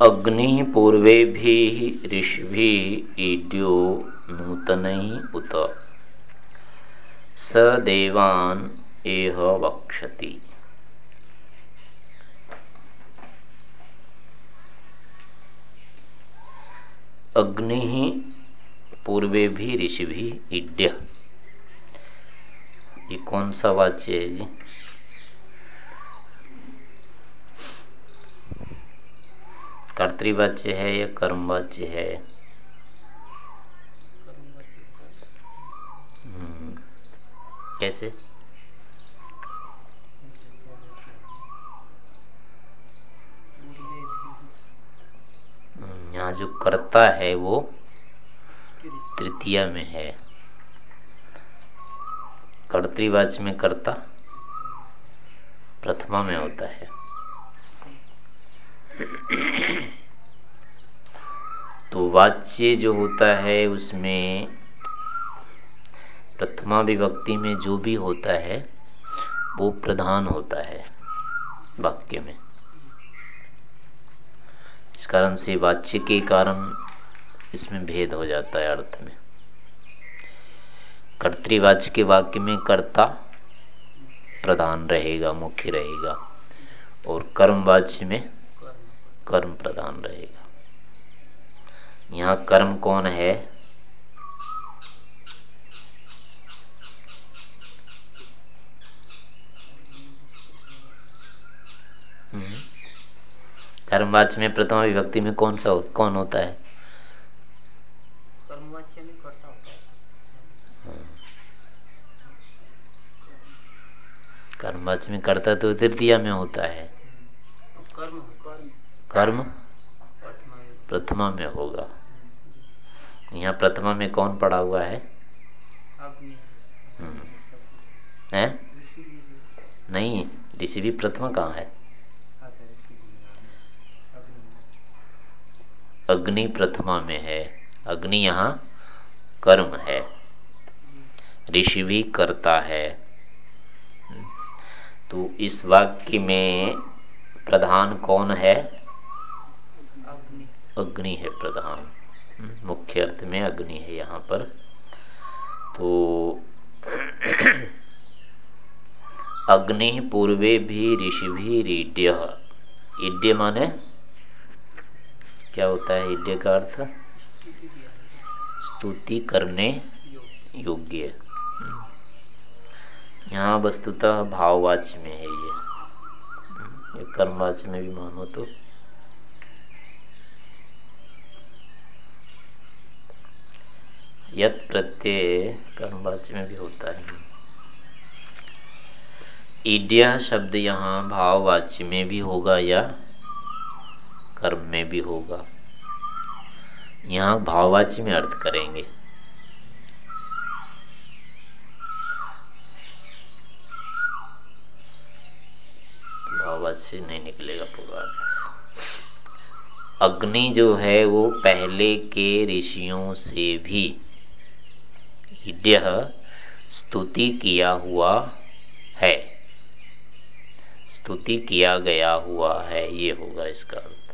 अग्नि पूर्वे ऋषि ईड्यो नूतन उत। स देवान एह वक्षति। अग्नि पूर्वे भी ऋषि भी ईड्य ये कौन सा वाच्य है जी? कर्तवाच्य है या कर्मवाच्य है? हम्म, कैसे हम्म, यहाँ जो कर्ता है वो तृतीय में है। कर्तवाच्य में कर्ता प्रथमा में होता है। तो वाच्य जो होता है उसमें प्रथमा विभक्ति में जो भी होता है, वो प्रधान होता है वाक्य में। इस कारण से वाच्य के कारण इसमें भेद हो जाता है अर्थ में। कर्तवाच्य के वाक्य में कर्ता प्रधान रहेगा, मुख्य रहेगा, और कर्मवाच्य में कर्म प्रधान रहेगा। यहाँ कर्म कौन है? हम्म। कर्मवाच्य में प्रथम विभक्ति में कौन सा हो, कौन होता है? कर्मवाच्य में कर्ता है। तो तृतीया में होता है। कर्म कर्म प्रथमा में। होगा। यहाँ प्रथमा में कौन पड़ा हुआ है? हम्म। है। नहीं ऋषि भी प्रथमा कहाँ है? अग्नि प्रथमा में है। अग्नि यहाँ कर्म है। ऋषि भी करता है। तो इस वाक्य में प्रधान कौन है? अग्नि। है प्रधान। मुख्य अर्थ में अग्नि है यहाँ पर। तो अग्नि पूर्वे भी ऋषि भी रीड्य। ईड्य माने क्या होता है ईड्य का अर्थ? स्तुति करने योग्य। यहाँ वस्तुतः भाववाच्य में है ये। ये कर्मवाच्य में भी मानो तो। यत प्रत्यय कर्मवाच्य में भी होता है। ईड्य शब्द यहाँ भाववाच्य में भी होगा या कर्म में भी होगा। यहाँ भाववाच्य में अर्थ करेंगे। भाववाच्य नहीं निकलेगा पूरा अर्थ अग्नि जो है वो पहले के ऋषियों से भी ईड्य स्तुति किया हुआ है। स्तुति किया गया हुआ है, ये होगा इसका अर्थ।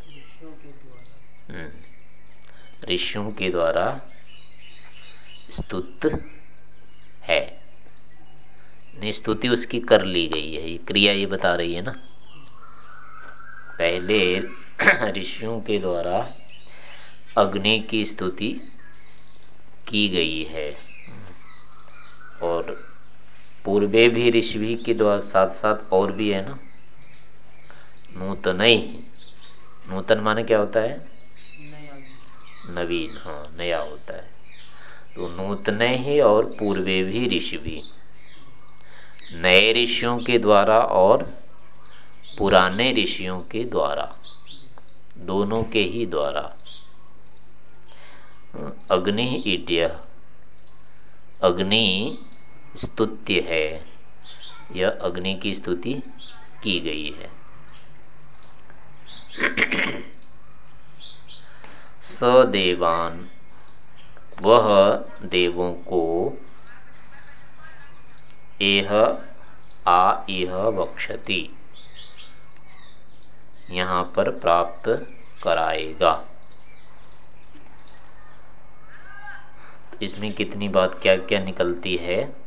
ऋषियों के द्वारा स्तुत है। स्तुति उसकी कर ली गई है। ये क्रिया ये बता रही है ना। पहले ऋषियों के द्वारा अग्नि की स्तुति की गई है। और पूर्वे भी ऋषि के द्वारा साथ साथ और भी है ना। नूतन ही नूतन माने क्या होता है? नवीन हाँ नया होता है। तो नूतन ही और पूर्वे भी ऋषि भी। नए ऋषियों के द्वारा और पुराने ऋषियों के द्वारा। दोनों के ही द्वारा। अग्नि ईड्य अग्नि स्तुत्य है। यह अग्नि की स्तुति की गई है। सदेवान वह देवों को एह आ इह वक्षति यहाँ पर प्राप्त कराएगा। इसमें कितनी बात क्या क्या निकलती है?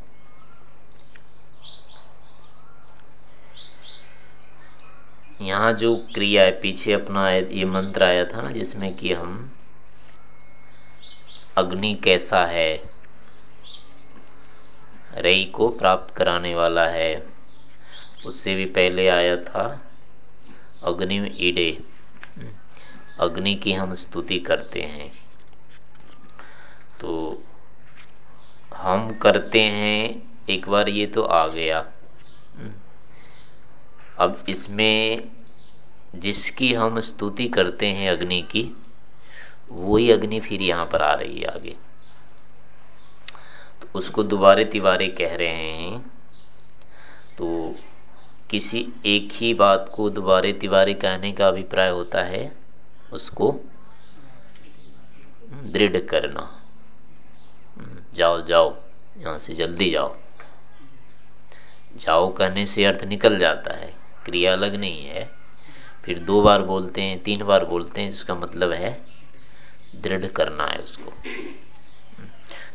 यहाँ जो क्रिया है, पीछे अपना ये मंत्र आया था ना, जिसमें कि हम अग्नि कैसा है, रई को प्राप्त कराने वाला है, उससे भी पहले आया था अग्नि ईडे। अग्नि की हम स्तुति करते हैं। तो हम करते हैं, एक बार ये तो आ गया। अब इसमें जिसकी हम स्तुति करते हैं अग्नि की, वही अग्नि फिर यहाँ पर आ रही है आगे। तो उसको दोबारे तिबारे कह रहे हैं। तो किसी एक ही बात को दोबारे तिबारे कहने का अभिप्राय होता है, उसको दृढ़ करना। जाओ जाओ, यहाँ से जल्दी जाओ। जाओ कहने से अर्थ निकल जाता है। क्रिया अलग नहीं है। फिर दो बार बोलते हैं, तीन बार बोलते हैं, जिसका मतलब है दृढ़ करना है उसको।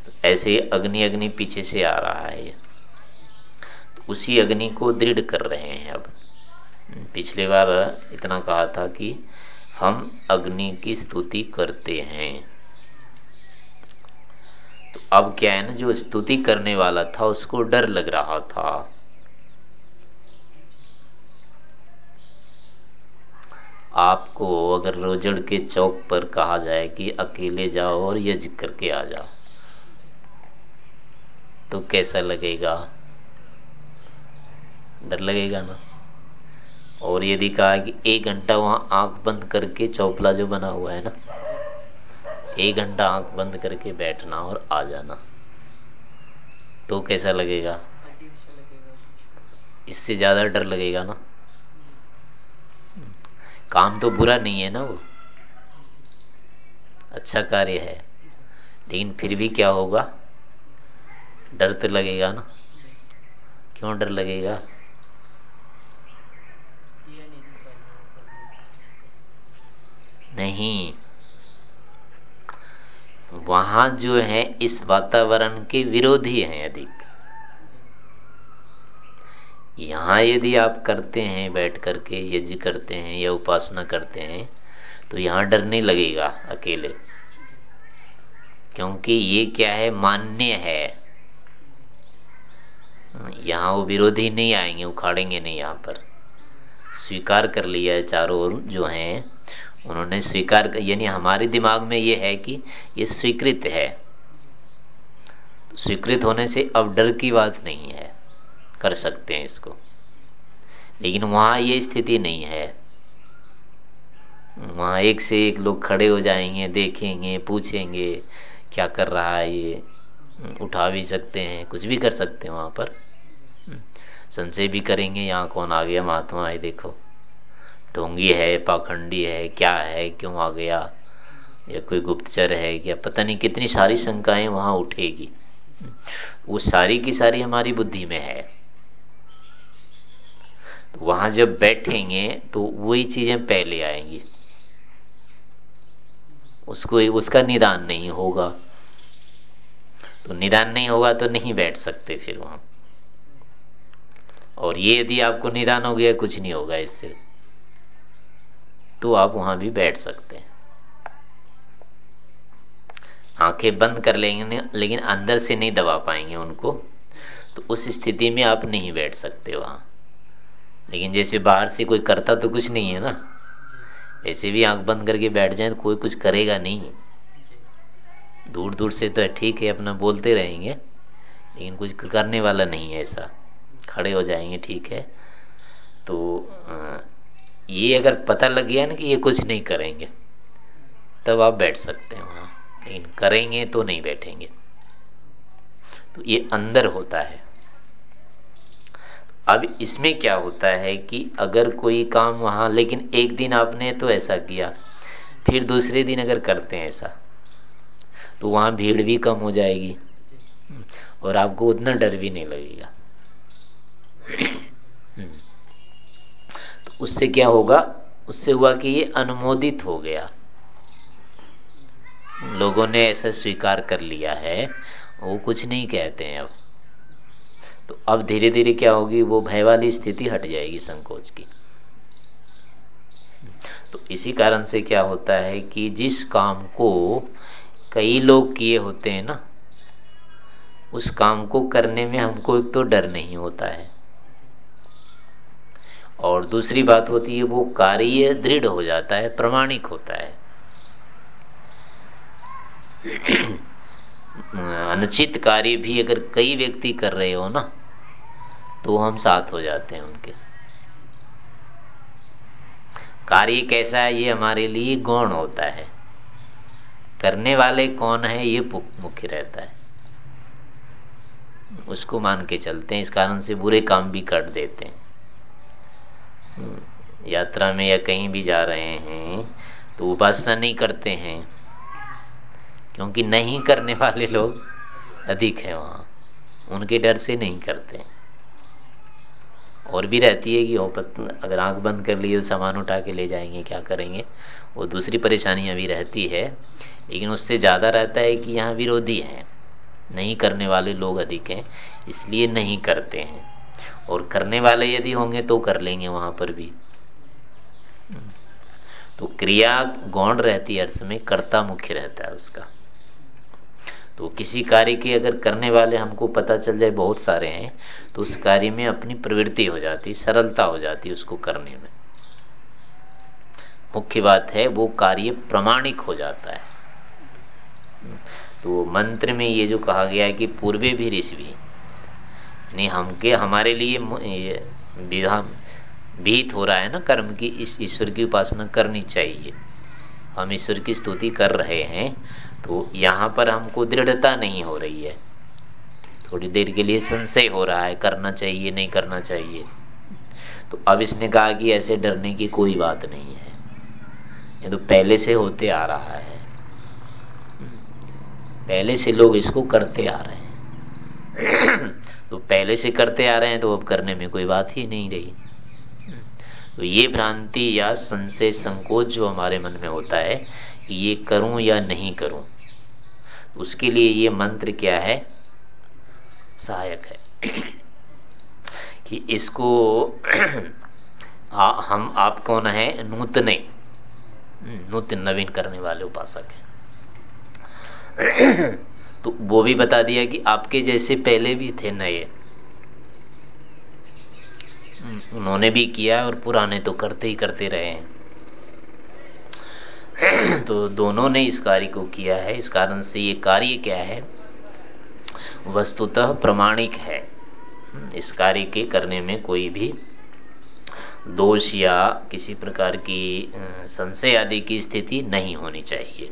तो ऐसे अग्नि अग्नि पीछे से आ रहा है। तो उसी अग्नि को दृढ़ कर रहे हैं अब। पिछले बार इतना कहा था कि हम अग्नि की स्तुति करते हैं। तो अब क्या है ना, जो स्तुति करने वाला था, उसको डर लग रहा था। आपको अगर रोजड़ के चौक पर कहा जाए कि अकेले जाओ और यज्ञ करके आ जाओ तो कैसा लगेगा? डर लगेगा ना? और यदि कहा कि एक घंटा वहाँ आँख बंद करके चौपला जो बना हुआ है ना, एक घंटा आँख बंद करके बैठना और आ जाना तो कैसा लगेगा? इससे ज़्यादा डर लगेगा ना? काम तो बुरा नहीं है ना वो। अच्छा कार्य है। लेकिन फिर भी क्या होगा? डर तो लगेगा ना। क्यों डर लगेगा? नहीं। वहाँ जो है, इस वातावरण के विरोधी हैं अधिक। यहाँ यदि आप करते हैं, बैठ करके यज्ञ करते हैं या उपासना करते हैं तो यहाँ डर नहीं लगेगा अकेले। क्योंकि ये क्या है? मान्य है। यहाँ वो विरोधी नहीं आएँगे, उखाड़ेंगे नहीं यहाँ पर। स्वीकार कर लिया है चारों ओर जो हैं, उन्होंने स्वीकार कर, यानी हमारे दिमाग में ये है कि ये स्वीकृत है। स्वीकृत होने से अब डर की बात नहीं है। कर सकते हैं इसको। लेकिन वहाँ ये स्थिति नहीं है। वहाँ एक से एक लोग खड़े हो जाएँगे, देखेंगे, पूछेंगे, क्या कर रहा है ये? उठा भी सकते हैं, कुछ भी कर सकते हैं वहाँ पर। संशय भी करेंगे, यहाँ कौन आ गया महात्मा है, देखो। ढोंगी है, पाखंडी है, क्या है, क्यों आ गया? या कोई गुप्तचर है क्या? पता नहीं कितनी सारी शंकाएँ वहाँ उठेगी। वो सारी की सारी हमारी बुद्धि में है। तो वहाँ जब बैठेंगे तो वही चीज़ें पहले आएँगी। उसको, उसका निदान नहीं होगा। तो निदान नहीं होगा तो नहीं बैठ सकते फिर वहाँ। और ये यदि आपको निदान हो गया, कुछ नहीं होगा इससे। तो आप वहाँ भी बैठ सकते हैं। आँखें बंद कर लेंगे, लेकिन अंदर से नहीं दबा पाएँगे उनको। तो उस स्थिति में आप नहीं बैठ सकते वहाँ। लेकिन जैसे बाहर से कोई करता तो कुछ नहीं है ना। ऐसे भी आँख बंद करके बैठ जाए तो कोई कुछ करेगा नहीं। दूर दूर से तो ठीक है, अपना बोलते रहेंगे, लेकिन कुछ करने वाला नहीं है ऐसा। खड़े हो जाएँगे, ठीक है। तो ये अगर पता लग गया ना कि ये कुछ नहीं करेंगे, तब आप बैठ सकते हैं वहाँ। लेकिन करेंगे तो नहीं बैठेंगे। तो ये अंदर होता है। अब इसमें क्या होता है कि अगर कोई काम वहाँ, लेकिन एक दिन आपने तो ऐसा किया, फिर दूसरे दिन अगर करते हैं ऐसा तो वहाँ भीड़ भी कम हो जाएगी और आपको उतना डर भी नहीं लगेगा। तो उससे क्या होगा? उससे हुआ कि ये अनुमोदित हो गया। लोगों ने ऐसा स्वीकार कर लिया है, वो कुछ नहीं कहते हैं अब। तो अब धीरे धीरे क्या होगी? वो भय वाली स्थिति हट जाएगी संकोच की। तो इसी कारण से क्या होता है कि जिस काम को कई लोग किए होते हैं ना, उस काम को करने में हमको एक तो डर नहीं होता है। और दूसरी बात होती है, वो कार्य दृढ़ हो जाता है, प्रमाणिक होता है। अनुचित कार्य भी अगर कई व्यक्ति कर रहे हो ना तो हम साथ हो जाते हैं उनके। कार्य कैसा है ये हमारे लिए गौण होता है। करने वाले कौन है ये मुख्य रहता है। उसको मान के चलते हैं इस कारण से बुरे काम भी कर देते हैं। हम्म, यात्रा में या कहीं भी जा रहे हैं तो उपासना नहीं करते हैं। क्योंकि नहीं करने वाले लोग अधिक है वहाँ। उनके डर से नहीं करते और भी रहती है कि अगर आँख बंद कर लिए तो सामान उठा के ले जाएँगे, क्या करेंगे? वो दूसरी परेशानियाँ भी रहती है, लेकिन उससे ज़्यादा रहता है कि यहाँ विरोधी हैं। नहीं करने वाले लोग अधिक हैं, इसलिए नहीं करते हैं। और करने वाले यदि होंगे तो कर लेंगे वहाँ पर भी। तो क्रिया गौण रहती है अर्थ में, कर्ता मुख्य रहता है उसका। तो किसी कार्य के अगर करने वाले हमको पता चल जाए बहुत सारे हैं तो उस कार्य में अपनी प्रवृत्ति हो जाती, सरलता हो जाती उसको करने में। मुख्य बात है, वो कार्य प्रमाणिक हो जाता है। तो मंत्र में ये जो कहा गया है कि पूर्वे भी ऋषि नहीं हमके, हमारे लिए भीत हो रहा है ना कर्म की, इस ईश्वर की उपासना करनी चाहिए। हम ईश्वर की स्तुति कर रहे हैं तो यहाँ पर हमको दृढ़ता नहीं हो रही है। थोड़ी देर के लिए संशय हो रहा है, करना चाहिए, नहीं करना चाहिए। तो अब इसने कहा कि ऐसे डरने की कोई बात नहीं है। ये तो पहले से होते आ रहा है। पहले से लोग इसको करते आ रहे हैं। तो पहले से करते आ रहे हैं तो अब करने में कोई बात ही नहीं रही। तो ये भ्रांति या संशय संकोच जो हमारे मन में होता है ये करूँ या नहीं करूँ उसके लिए ये मंत्र क्या है? सहायक है। कि इसको आ, हम आप कौन है? नूतने नूतन नवीन करने वाले उपासक हैं। तो वो भी बता दिया कि आपके जैसे पहले भी थे नए। उन्होंने भी किया और पुराने तो करते ही करते रहे हैं। तो दोनों ने इस कार्य को किया है। इस कारण से ये कार्य क्या है? वस्तुतः प्रमाणिक है। इस कार्य के करने में कोई भी दोष या किसी प्रकार की संशय आदि की स्थिति नहीं होनी चाहिए।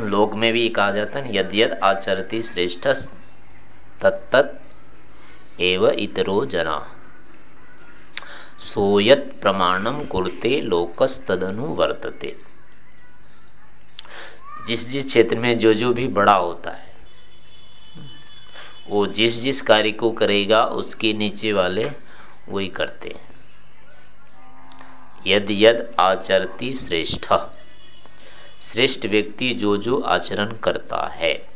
लोक में भी कहा जाता है यद यद आचरती श्रेष्ठ तत्त एव इतरो जना। कुरते लोकस्तदनु वर्तते। जिस जिस क्षेत्र में जो जो भी बड़ा होता है, वो जिस जिस कार्य को करेगा, उसके नीचे वाले वही करते हैं। यद यद आचरती श्रेष्ठ। श्रेष्ठ व्यक्ति जो जो आचरण करता है।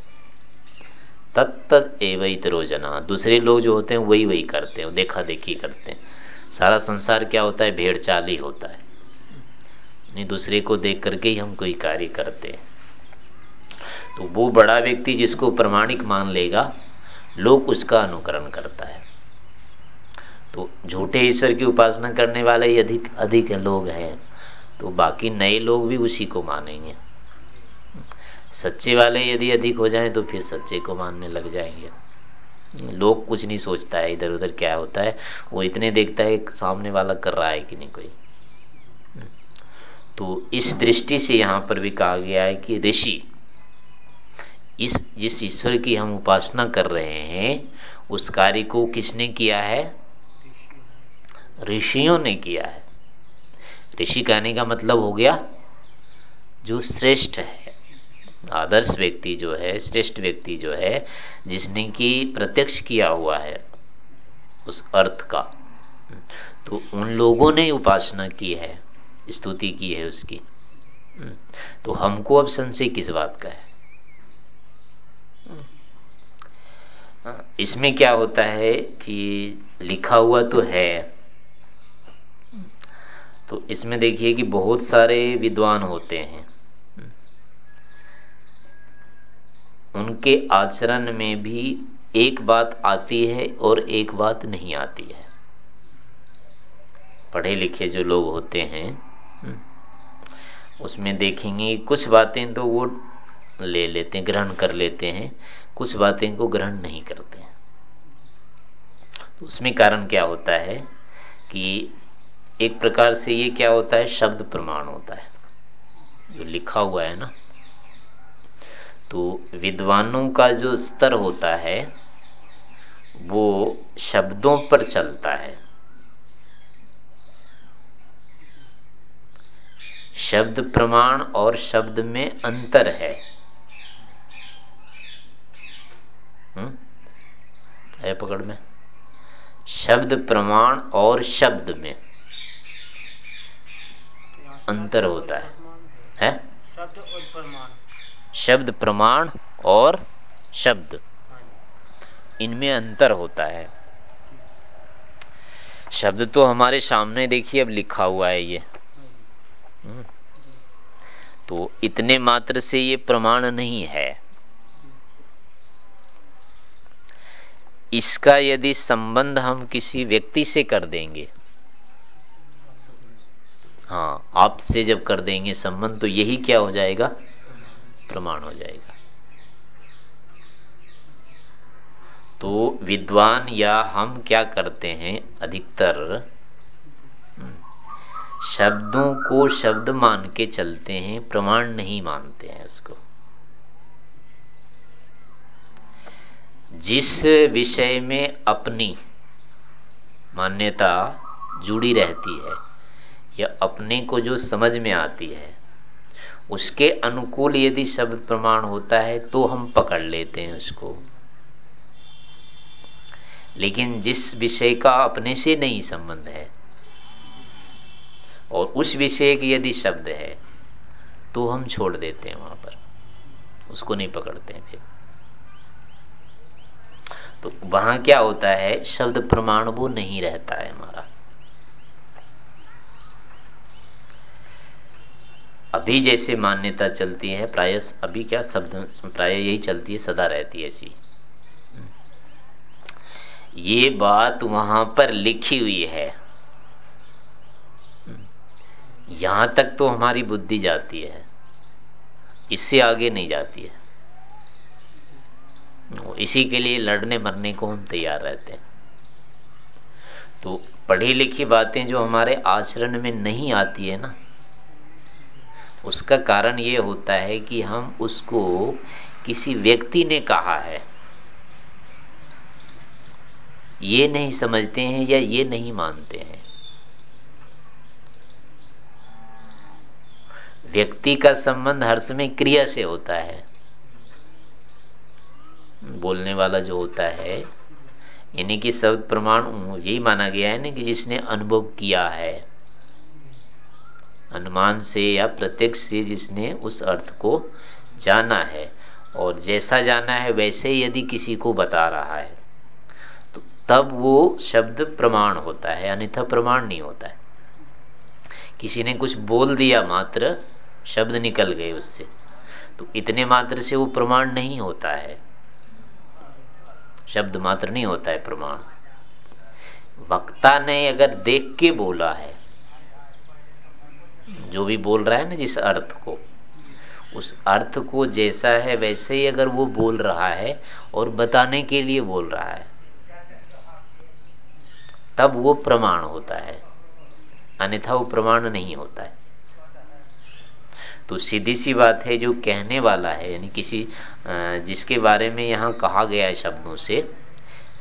तत्त एवं जना दूसरे लोग जो होते हैं, वही वही करते हैं, देखा देखी करते हैं। सारा संसार क्या होता है? भेड़ चाल ही होता है। नहीं, दूसरे को देख करके ही हम कोई कार्य करते हैं। तो वो बड़ा व्यक्ति जिसको प्रमाणिक मान लेगा, लोग उसका अनुकरण करता है। तो झूठे ईश्वर की उपासना करने वाले ही अधिक अधिक लोग हैं। तो बाकी नए लोग भी उसी को मानेंगे। सच्चे वाले यदि अधिक हो जाएँ तो फिर सच्चे को मानने लग जाएँगे। लोग कुछ नहीं सोचता है इधर उधर क्या होता है। वो इतने देखता है सामने वाला कर रहा है कि नहीं कोई। तो इस दृष्टि से यहाँ पर भी कहा गया है कि ऋषि, इस, जिस ईश्वर की हम उपासना कर रहे हैं, उस कार्य को किसने किया है? ऋषियों ने किया है। ऋषि कहने का मतलब हो गया, जो श्रेष्ठ है। आदर्श व्यक्ति जो है, श्रेष्ठ व्यक्ति जो है, जिसने की प्रत्यक्ष किया हुआ है उस अर्थ का तो उन लोगों ने उपासना की है, स्तुति की है उसकी। तो हमको अब संशय किस बात का है? इसमें क्या होता है कि लिखा हुआ तो है तो इसमें देखिए कि बहुत सारे विद्वान होते हैं। उनके आचरण में भी एक बात आती है और एक बात नहीं आती है। पढ़े लिखे जो लोग होते हैं, उसमें देखेंगे कुछ बातें तो वो ले लेते हैं, ग्रहण कर लेते हैं, कुछ बातें को ग्रहण नहीं करते हैं। तो उसमें कारण क्या होता है कि एक प्रकार से ये क्या होता है, शब्द प्रमाण होता है। जो लिखा हुआ है ना तो विद्वानों का जो स्तर होता है, वो शब्दों पर चलता है। शब्द प्रमाण और शब्द में अंतर है। हम्म? पकड़ में। शब्द प्रमाण और शब्द में अंतर होता है। है? शब्द और प्रमाण। शब्द प्रमाण और शब्द। इनमें अंतर होता है। शब्द तो हमारे सामने देखिए, अब लिखा हुआ है ये। हम्म। तो इतने मात्र से ये प्रमाण नहीं है। इसका यदि संबंध हम किसी व्यक्ति से कर देंगे हाँ आपसे जब कर देंगे संबंध तो यही क्या हो जाएगा? प्रमाण हो जाएगा। तो विद्वान या हम क्या करते हैं? अधिकतर हम्म, शब्दों को शब्द मान के चलते हैं प्रमाण नहीं मानते हैं उसको। जिस विषय में अपनी मान्यता जुड़ी रहती है या अपने को जो समझ में आती है उसके अनुकूल यदि शब्द प्रमाण होता है तो हम पकड़ लेते हैं उसको। लेकिन जिस विषय का अपने से नहीं संबंध है, और उस विषय की यदि शब्द है तो हम छोड़ देते हैं वहाँ पर। उसको नहीं पकड़ते हैं फिर। तो वहाँ क्या होता है, शब्द प्रमाण वो नहीं रहता है हमारा। अभी जैसे मान्यता चलती है प्राय अभी क्या शब्द, प्राय यही चलती है, सदा रहती है ऐसी। ये बात वहाँ पर लिखी हुई है। यहाँ तक तो हमारी बुद्धि जाती है। इससे आगे नहीं जाती है। इसी के लिए लड़ने मरने को हम तैयार रहते हैं। तो पढ़ी लिखी बातें जो हमारे आचरण में नहीं आती है ना उसका कारण ये होता है कि हम उसको किसी व्यक्ति ने कहा है। ये नहीं समझते हैं या ये नहीं मानते हैं। व्यक्ति का संबंध हर समय क्रिया से होता है। बोलने वाला जो होता है, यानी कि शब्द प्रमाण, यही माना गया है ना कि जिसने अनुभव किया है। अनुमान से या प्रत्यक्ष से जिसने उस अर्थ को जाना है, और जैसा जाना है वैसे यदि किसी को बता रहा है तो तब वो शब्द प्रमाण होता है, अन्यथा प्रमाण नहीं होता है। किसी ने कुछ बोल दिया मात्र, शब्द निकल गए उससे तो इतने मात्र से वो प्रमाण नहीं होता है। शब्द मात्र नहीं होता है प्रमाण। वक्ता ने अगर देख के बोला है जो भी बोल रहा है ना जिस अर्थ को, उस अर्थ को जैसा है वैसे ही अगर वो बोल रहा है और बताने के लिए बोल रहा है, तब वो प्रमाण होता है। अन्यथा वो प्रमाण नहीं होता है। तो सीधी सी बात है, जो कहने वाला है, यानी किसी जिसके बारे में यहाँ कहा गया है शब्दों से,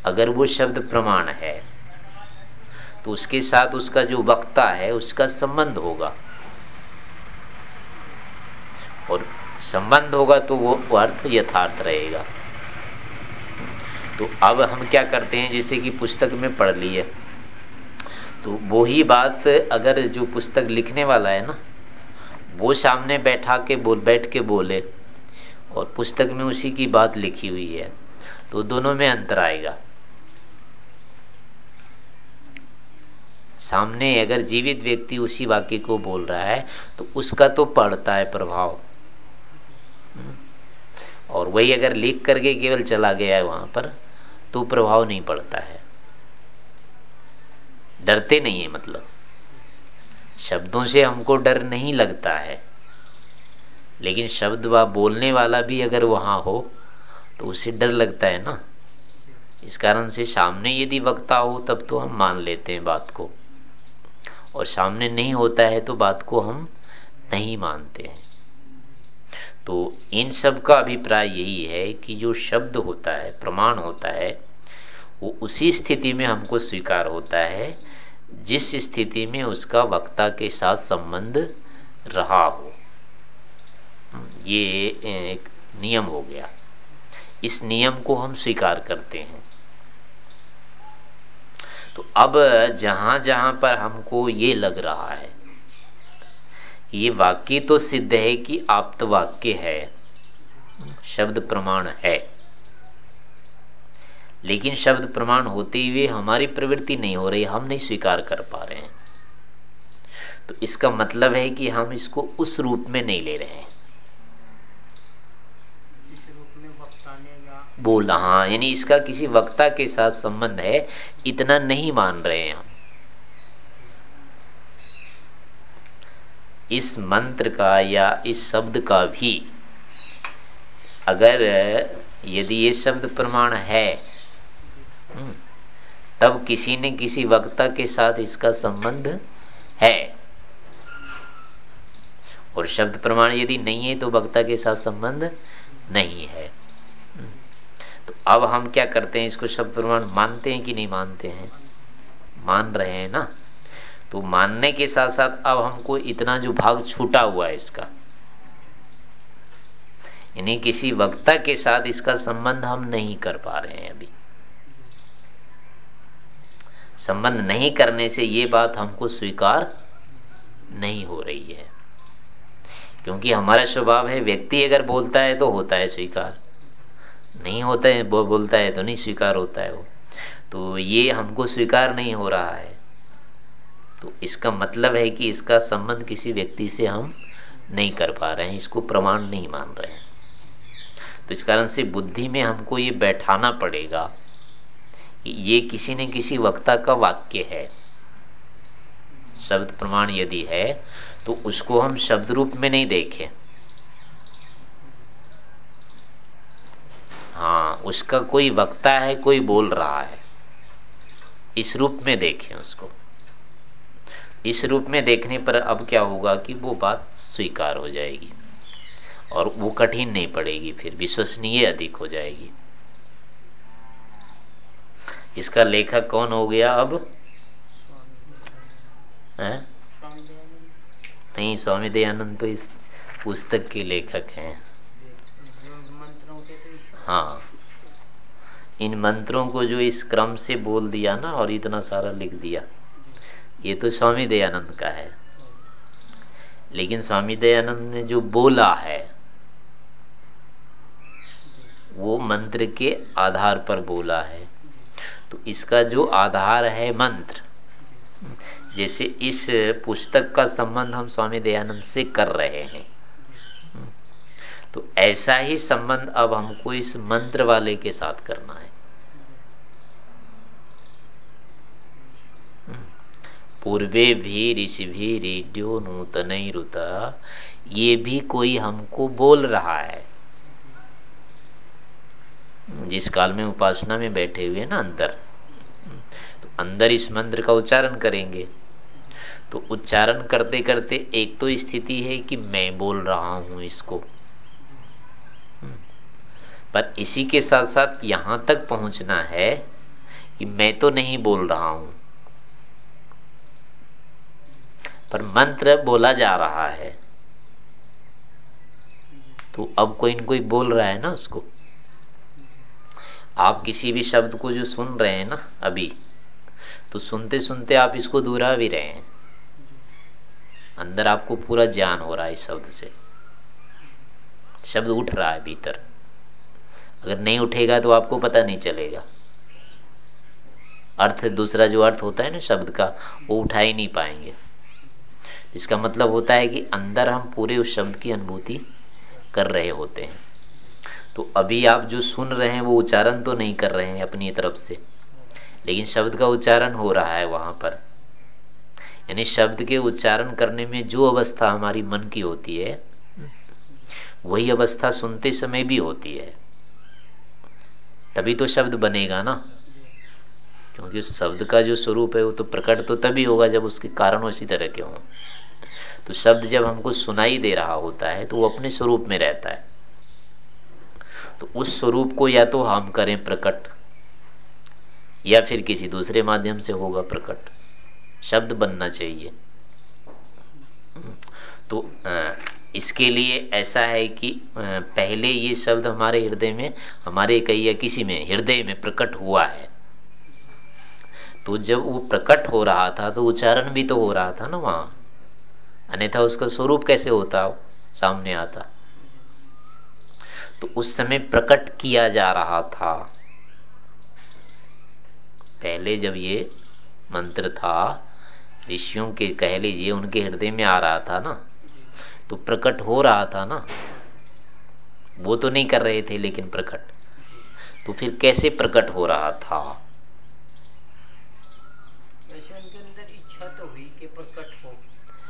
अगर वो शब्द प्रमाण है तो उसके साथ उसका जो वक्ता है, उसका संबंध होगा। और संबंध होगा तो वो अर्थ यथार्थ रहेगा। तो अब हम क्या करते हैं, जैसे कि पुस्तक में पढ़ लिए। तो वो ही बात अगर जो पुस्तक लिखने वाला है ना, वो सामने बैठा के बोल, बैठ के बोले और पुस्तक में उसी की बात लिखी हुई है तो दोनों में अंतर आएगा। सामने अगर जीवित व्यक्ति उसी वाक्य को बोल रहा है तो उसका तो पड़ता है प्रभाव। और वही अगर लिख करके केवल चला गया है वहाँ पर तो प्रभाव नहीं पड़ता है। डरते नहीं है मतलब। शब्दों से हमको डर नहीं लगता है। लेकिन शब्द व बोलने वाला भी अगर वहाँ हो तो उसे डर लगता है ना। इस कारण से सामने यदि वक्ता हो, तब तो हम मान लेते हैं बात को। और सामने नहीं होता है तो बात को हम नहीं मानते हैं। तो इन सब का अभिप्राय यही है कि जो शब्द होता है, प्रमाण होता है, वो उसी स्थिति में हमको स्वीकार होता है, जिस स्थिति में उसका वक्ता के साथ संबंध रहा हो। ये एक नियम हो गया। इस नियम को हम स्वीकार करते हैं। तो अब जहाँ जहाँ पर हमको ये लग रहा है ये वाक्य तो सिद्ध है कि आप्त वाक्य है। शब्द प्रमाण है। लेकिन शब्द प्रमाण होते हुए हमारी प्रवृत्ति नहीं हो रही, हम नहीं स्वीकार कर पा रहे हैं। तो इसका मतलब है कि हम इसको उस रूप में नहीं ले रहे हैं। बोल हाँ यानी इसका किसी वक्ता के साथ संबंध है, इतना नहीं मान रहे हैं हम। इस मंत्र का या इस शब्द का भी अगर यदि ये शब्द प्रमाण है हम्म, तब किसी ने किसी वक्ता के साथ इसका संबंध है। और शब्द प्रमाण यदि नहीं है तो वक्ता के साथ संबंध नहीं है। हम्म, तो अब हम क्या करते हैं इसको शब्द प्रमाण मानते हैं कि नहीं मानते हैं? मान रहे हैं ना? तो मानने के साथ साथ अब हमको इतना जो भाग छूटा हुआ है इसका। यानी किसी वक्ता के साथ इसका संबंध हम नहीं कर पा रहे हैं अभी। संबंध नहीं करने से ये बात हमको स्वीकार नहीं हो रही है। क्योंकि हमारा स्वभाव है, व्यक्ति अगर बोलता है तो होता है स्वीकार। नहीं होता है बोलता है तो नहीं स्वीकार होता है वो। तो ये हमको स्वीकार नहीं हो रहा है। तो इसका मतलब है कि इसका संबंध किसी व्यक्ति से हम नहीं कर पा रहे हैं, इसको प्रमाण नहीं मान रहे हैं। तो इस कारण से बुद्धि में हमको ये बैठाना पड़ेगा कि ये किसी न किसी वक्ता का वाक्य है। शब्द प्रमाण यदि है तो उसको हम शब्द रूप में नहीं देखें। हाँ उसका कोई वक्ता है, कोई बोल रहा है, इस रूप में देखें उसको। इस रूप में देखने पर अब क्या होगा कि वो बात स्वीकार हो जाएगी और वो कठिन नहीं पड़ेगी, फिर विश्वसनीय अधिक हो जाएगी। इसका लेखक कौन हो गया अब? है? नहीं स्वामी दयानंद तो इस पुस्तक के लेखक हैं। हाँ। इन मंत्रों को जो इस क्रम से बोल दिया ना और इतना सारा लिख दिया। ये तो स्वामी दयानंद का है। लेकिन स्वामी दयानंद ने जो बोला है, वो मंत्र के आधार पर बोला है। तो इसका जो आधार है मंत्र, जैसे इस पुस्तक का संबंध हम स्वामी दयानंद से कर रहे हैं। तो ऐसा ही संबंध अब हमको इस मंत्र वाले के साथ करना है। पूर्वे भी ऋषि भी रेडियो नूतन रुता ये भी कोई हमको बोल रहा है। जिस काल में उपासना में बैठे हुए ना अंदर तो अंदर इस मंत्र का उच्चारण करेंगे। तो उच्चारण करते करते एक तो स्थिति है कि मैं बोल रहा हूँ इसको। पर इसी के साथ साथ यहाँ तक पहुँचना है कि मैं तो नहीं बोल रहा हूँ। पर मंत्र बोला जा रहा है। तो अब कोई न कोई बोल रहा है ना उसको। आप किसी भी शब्द को जो सुन रहे हैं ना अभी तो सुनते सुनते आप इसको दूरा भी रहे हैं। अंदर आपको पूरा ज्ञान हो रहा है इस शब्द से। शब्द उठ रहा है भीतर। अगर नहीं उठेगा तो आपको पता नहीं चलेगा। अर्थ, दूसरा जो अर्थ होता है ना शब्द का, वो उठा ही नहीं पाएँगे। इसका मतलब होता है कि अंदर हम पूरे उस शब्द की अनुभूति कर रहे होते हैं। तो अभी आप जो सुन रहे हैं, वो उच्चारण तो नहीं कर रहे हैं अपनी तरफ़ से, लेकिन शब्द का उच्चारण हो रहा है वहाँ पर। यानी शब्द के उच्चारण करने में जो अवस्था हमारी मन की होती है, वही अवस्था सुनते समय भी होती है। तभी तो शब्द बनेगा ना, क्योंकि उस शब्द का जो स्वरूप है, वो तो प्रकट तो तभी होगा जब उसके कारण उसी तरह के हों। तो शब्द जब हमको सुनाई दे रहा होता है तो वो अपने स्वरूप में रहता है। तो उस स्वरूप को या तो हम करें प्रकट, या फिर किसी दूसरे माध्यम से होगा प्रकट। शब्द बनना चाहिए। तो इसके लिए ऐसा है कि पहले ये शब्द हमारे हृदय में, हमारे कई या किसी में, हृदय में प्रकट हुआ है। तो जब वो प्रकट हो रहा था तो उच्चारण भी तो हो रहा था ना वहाँ। अन्यथा उसका स्वरूप कैसे होता, सामने आता। तो उस समय प्रकट किया जा रहा था। पहले जब ये मंत्र था, ऋषियों के कह लीजिए उनके हृदय में आ रहा था ना तो प्रकट हो रहा था ना। वो तो नहीं कर रहे थे लेकिन प्रकट। तो फिर कैसे प्रकट हो रहा था तो हुई कि प्रकट हो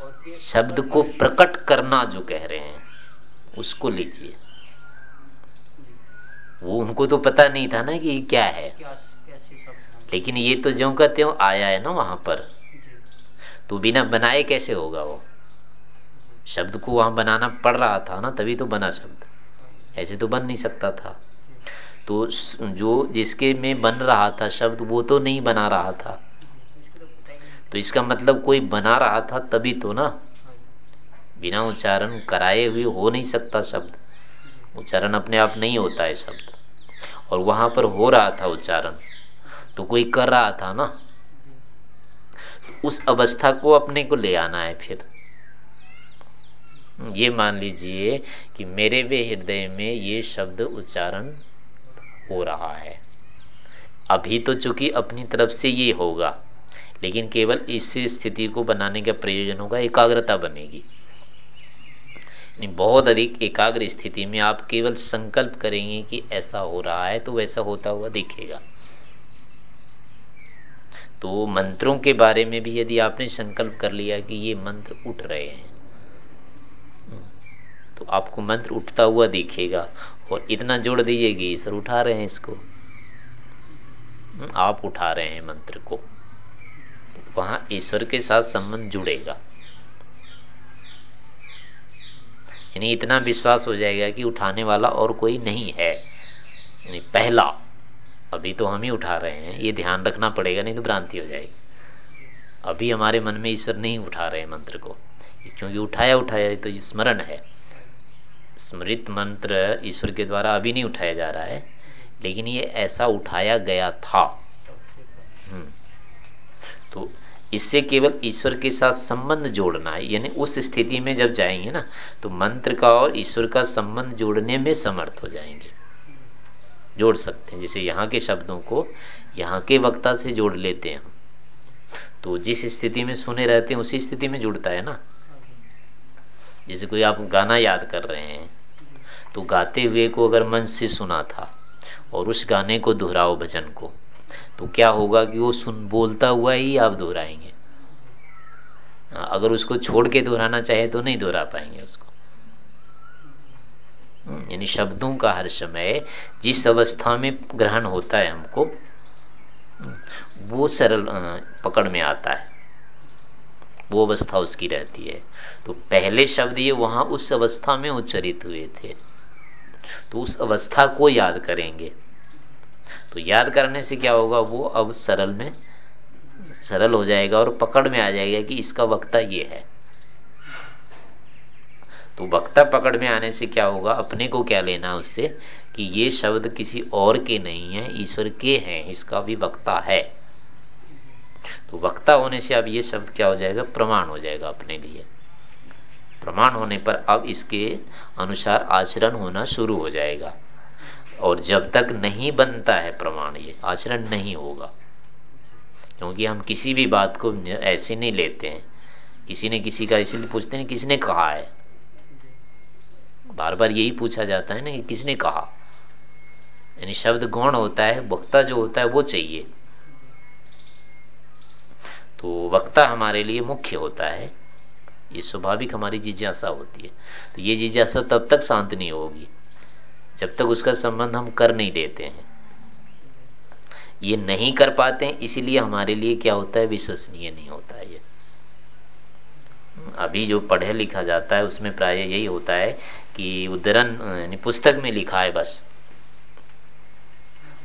और शब्द को प्रकट करना जो कह रहे हैं उसको लीजिए। वो उनको तो पता नहीं था ना कि ये क्या है। लेकिन ये तो ज्यो का त्यों आया है ना वहाँ पर। तो बिना बनाए कैसे होगा वो? शब्द को वहाँ बनाना पड़ रहा था ना तभी तो बना शब्द। ऐसे तो बन नहीं सकता था। तो जो जिसके में बन रहा था शब्द वो तो नहीं बना रहा था। तो इसका मतलब कोई बना रहा था तभी तो ना? बिना उच्चारण कराए हुए हो नहीं सकता शब्द। उच्चारण अपने आप नहीं होता है शब्द। और वहाँ पर हो रहा था उच्चारण। तो कोई कर रहा था ना? उस अवस्था को अपने को ले आना है फिर। ये मान लीजिए कि मेरे वे हृदय में ये शब्द उच्चारण हो रहा है। अभी तो चूँकि अपनी तरफ़ से ये होगा। लेकिन केवल इस स्थिति को बनाने का प्रयोजन होगा, एकाग्रता बनेगी। बहुत अधिक एकाग्र स्थिति में आप केवल संकल्प करेंगे कि ऐसा हो रहा है तो वैसा होता हुआ दिखेगा। तो मंत्रों के बारे में भी यदि आपने संकल्प कर लिया कि ये मंत्र उठ रहे हैं तो आपको मंत्र उठता हुआ दिखेगा। और इतना जोड़ दीजिए कि ईश्वर उठा रहे हैं इसको। आप उठा रहे हैं मंत्र को। वहाँ ईश्वर के साथ संबंध जुड़ेगा। यानी इतना विश्वास हो जाएगा कि उठाने वाला और कोई नहीं है। यानी पहला, अभी तो हम ही उठा रहे हैं, ये ध्यान रखना पड़ेगा, नहीं तो भ्रांति हो जाएगी। अभी हमारे मन में ईश्वर नहीं उठा रहे मंत्र को। क्योंकि उठाया उठाया तो स्मरण है। स्मृत मंत्र ईश्वर के द्वारा अभी नहीं उठाया जा रहा है, लेकिन ये ऐसा उठाया गया था हम्म। तो इससे केवल ईश्वर के साथ संबंध जोड़ना है। यानी उस स्थिति में जब जाएँगे ना तो मंत्र का और ईश्वर का संबंध जोड़ने में समर्थ हो जाएँगे। जोड़ सकते हैं। जैसे यहाँ के शब्दों को यहाँ के वक्ता से जोड़ लेते हैं हम। तो जिस स्थिति में सुने रहते हैं, उसी स्थिति में जुड़ता है ना। जैसे कोई आप गाना याद कर रहे हैं तो गाते हुए को अगर मन से सुना था और उस गाने को दोहराओ भजन को तो क्या होगा कि वो सुन बोलता हुआ ही आप दोहराएँगे। अगर उसको छोड़ के दोहराना चाहे तो नहीं दोहरा पाएँगे उसको। हम्म, यानी शब्दों का हर समय जिस अवस्था में ग्रहण होता है हमको हम्म, वो सरल पकड़ में आता है। वो अवस्था उसकी रहती है। तो पहले शब्द ये वहाँ उस अवस्था में उच्चरित हुए थे। तो उस अवस्था को याद करेंगे। तो याद करने से क्या होगा, वो अब सरल में सरल हो जाएगा और पकड़ में आ जाएगा कि इसका वक्ता ये है। तो वक्ता पकड़ में आने से क्या होगा, अपने को क्या लेना उससे कि ये शब्द किसी और के नहीं है, ईश्वर के हैं, इसका भी वक्ता है। तो वक्ता होने से अब ये शब्द क्या हो जाएगा, प्रमाण हो जाएगा अपने लिए। प्रमाण होने पर अब इसके अनुसार आचरण होना शुरू हो जाएगा। और जब तक नहीं बनता है प्रमाण, ये आचरण नहीं होगा। क्योंकि हम किसी भी बात को ऐसे नहीं लेते हैं। किसी ने किसी का, इसलिए पूछते हैं किसने कहा है? बार बार यही पूछा जाता है ना कि किसने कहा? यानी शब्द गौण होता है, वक्ता जो होता है वो चाहिए। तो वक्ता हमारे लिए मुख्य होता है। ये स्वाभाविक हमारी जिज्ञासा होती है। तो ये जिज्ञासा तब तक शांत नहीं होगी। जब तक उसका संबंध हम कर नहीं देते हैं। ये नहीं कर पाते, इसीलिए हमारे लिए क्या होता है, विश्वसनीय नहीं होता है ये। अभी जो पढ़े लिखा जाता है, उसमें प्राय यही होता है कि उद्धरण, यानी पुस्तक में लिखा है बस।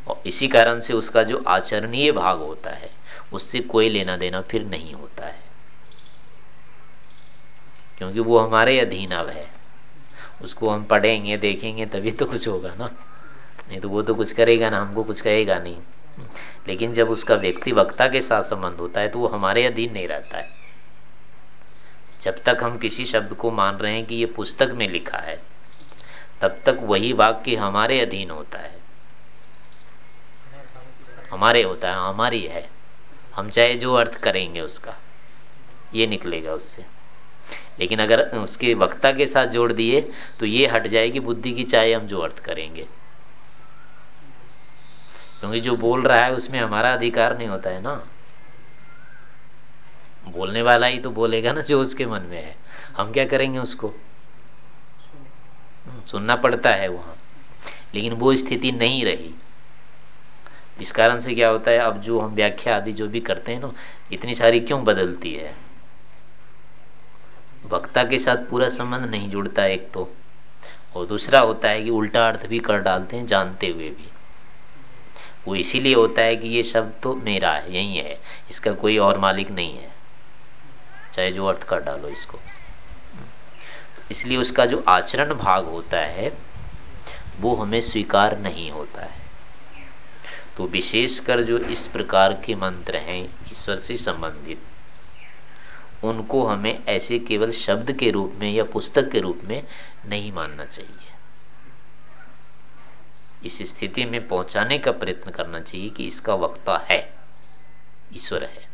और इसी कारण से उसका जो आचरणीय भाग होता है, उससे कोई लेना देना फिर नहीं होता है। क्योंकि वो हमारे अधीन अब है। उसको हम पढ़ेंगे, देखेंगे, तभी तो कुछ होगा ना। नहीं तो वो तो कुछ करेगा ना, हमको कुछ कहेगा नहीं। लेकिन जब उसका व्यक्ति वक्ता के साथ संबंध होता है तो वो हमारे अधीन नहीं रहता है। जब तक हम किसी शब्द को मान रहे हैं कि ये पुस्तक में लिखा है, तब तक वही वाक्य हमारे अधीन होता है। हमारे होता है, हमारी है। हम चाहे जो अर्थ करेंगे उसका, ये निकलेगा उससे। लेकिन अगर उसके वक्ता के साथ जोड़ दिए तो ये हट जाएगी बुद्धि की चाहे हम जो अर्थ करेंगे। क्योंकि जो बोल रहा है, उसमें हमारा अधिकार नहीं होता है ना। बोलने वाला ही तो बोलेगा ना जो उसके मन में है। हम क्या करेंगे उसको? सुनना पड़ता है वहाँ। लेकिन वो स्थिति नहीं रही। इस कारण से क्या होता है, अब जो हम व्याख्या आदि जो भी करते हैं ना, इतनी सारी क्यों बदलती है? वक्ता के साथ पूरा संबंध नहीं जुड़ता एक तो। और दूसरा होता है कि उल्टा अर्थ भी कर डालते हैं जानते हुए भी। वो इसीलिए होता है कि ये शब्द तो मेरा है, यही है। इसका कोई और मालिक नहीं है। चाहे जो अर्थ कर डालो इसको। इसलिए उसका जो आचरण भाग होता है, वो हमें स्वीकार नहीं होता है। तो विशेषकर जो इस प्रकार के मंत्र हैं, ईश्वर से संबंधित। उनको हमें ऐसे केवल शब्द के रूप में या पुस्तक के रूप में नहीं मानना चाहिए। इस स्थिति में पहुँचाने का प्रयत्न करना चाहिए कि इसका वक्ता है, ईश्वर है।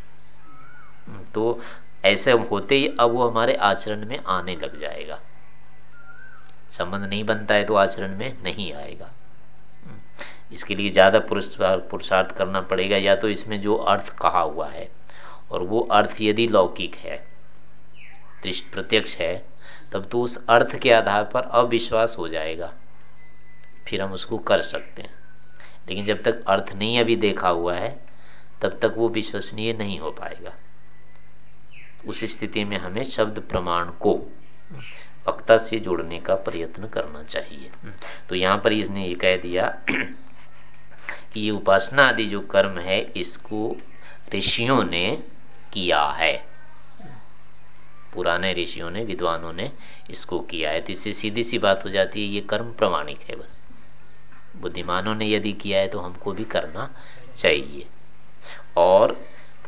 तो ऐसे होते ही अब वो हमारे आचरण में आने लग जाएगा। संबंध नहीं बनता है तो आचरण में नहीं आएगा। इसके लिए ज़्यादा पुरुषार्थ करना पड़ेगा या तो इसमें जो अर्थ कहा हुआ है। और वो अर्थ यदि लौकिक है प्रत्यक्ष है, तब तो उस अर्थ के आधार पर अविश्वास हो जाएगा। फिर हम उसको कर सकते हैं। लेकिन जब तक अर्थ नहीं अभी देखा हुआ है, तब तक वो विश्वसनीय नहीं हो पाएगा। उस स्थिति में हमें शब्द प्रमाण को वक्ता से जोड़ने का प्रयत्न करना चाहिए। तो यहाँ पर इसने ये कह दिया कि ये उपासना आदि जो कर्म है, इसको ऋषियों ने किया है। पुराने ऋषियों ने, विद्वानों ने इसको किया है। तो इससे सीधी सी बात हो जाती है, ये कर्म प्रमाणिक है बस। बुद्धिमानों ने यदि किया है तो हमको भी करना चाहिए। और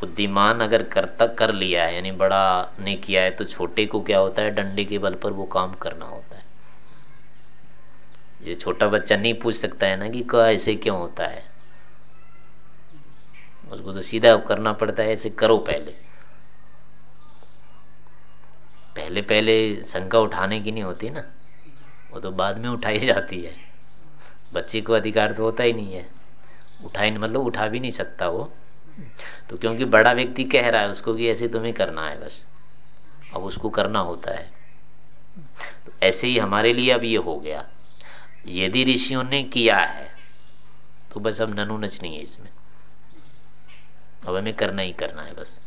बुद्धिमान अगर करता कर लिया है, यानी बड़ा ने किया है तो छोटे को क्या होता है? डंडे के बल पर वो काम करना होता है। ये छोटा बच्चा नहीं पूछ सकता है ना कि ऐसे क्यों होता है? उसको तो सीधा करना पड़ता है, ऐसे करो पहले। पहले पहले शंका उठाने की नहीं होती ना। वो तो बाद में उठाई जाती है। बच्चे को अधिकार तो होता ही नहीं है। उठा ही मतलब उठा भी नहीं सकता वो। तो क्योंकि बड़ा व्यक्ति कह रहा है उसको कि ऐसे तुम्हें करना है बस। अब उसको करना होता है। तो ऐसे ही हमारे लिए अब ये हो गया। यदि ऋषियों ने किया है तो बस अब ननु नच नहीं है इसमें। अब हमें करना ही करना है बस।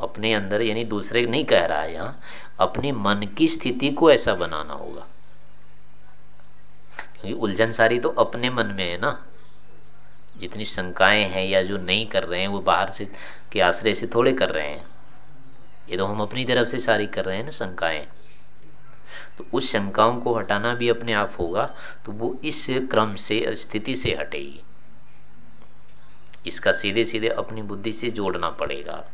अपने अंदर यानी दूसरे नहीं कह रहा है यहाँ, अपने मन की स्थिति को ऐसा बनाना होगा। क्योंकि उलझन सारी तो अपने मन में है ना। जितनी शंकाएँ हैं या जो नहीं कर रहे हैं, वो बाहर से, के आश्रय से थोड़े कर रहे हैं। ये तो हम अपनी तरफ़ से सारी कर रहे हैं ना शंकाएँ। तो उस शंकाओं को हटाना भी अपने आप होगा तो वो इस क्रम से, स्थिति से हटेगी। इसका सीधे सीधे अपनी बुद्धि से जोड़ना पड़ेगा।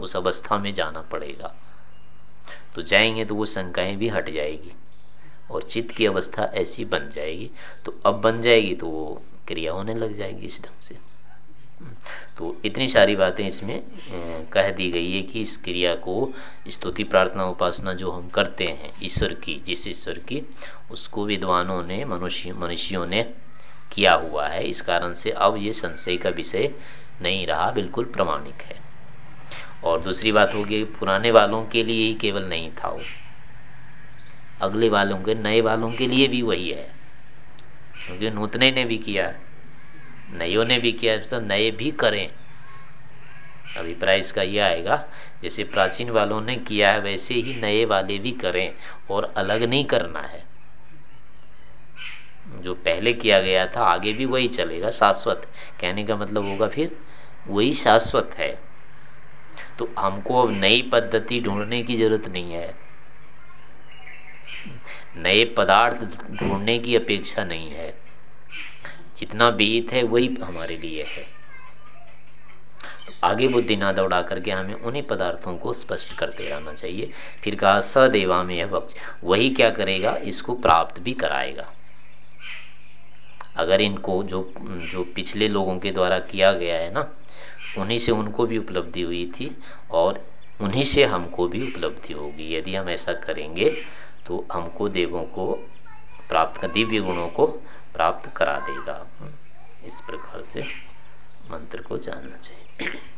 उस अवस्था में जाना पड़ेगा। तो जाएँगे तो वो शंकाएँ भी हट जाएगी और चित्त की अवस्था ऐसी बन जाएगी। तो अब बन जाएगी तो वो क्रिया होने लग जाएगी इस ढंग से। तो इतनी सारी बातें इसमें कह दी गई है कि इस क्रिया को स्तुति, प्रार्थना, उपासना जो हम करते हैं, ईश्वर की, जिस ईश्वर की, उसको विद्वानों ने, मनुष्य, मनुष्यों ने किया हुआ है। इस कारण से अब ये संशय का विषय नहीं रहा, बिल्कुल प्रमाणिक है। और दूसरी बात होगी, पुराने वालों के लिए ही केवल नहीं था वो। अगले वालों के, नए वालों के लिए भी वही है। क्योंकि नूतने ने भी किया, नयों ने भी किया तो नए भी करें। अभिप्राय इसका यह आएगा, जैसे प्राचीन वालों ने किया है, वैसे ही नए वाले भी करें, और अलग नहीं करना है। जो पहले किया गया था, आगे भी वही चलेगा, शाश्वत। कहने का मतलब होगा फिर, वही शाश्वत है। तो हमको अब नई पद्धति ढूँढने की ज़रूरत नहीं है। नए पदार्थ ढूँढने की अपेक्षा नहीं है। जितना बीत है, वही हमारे लिए है। तो आगे बुद्धि ना दौड़ा करके हमें उन्हीं पदार्थों को स्पष्ट करते रहना चाहिए। फिर कहा सदेवा में यह वही क्या करेगा? इसको प्राप्त भी कराएगा। अगर इनको जो जो पिछले लोगों के द्वारा किया गया है ना, उन्हीं से उनको भी उपलब्धि हुई थी और उन्हीं से हमको भी उपलब्धि होगी। यदि हम ऐसा करेंगे तो हमको देवों को प्राप्त, दिव्य गुणों को प्राप्त करा देगा। इस प्रकार से मंत्र को जानना चाहिए।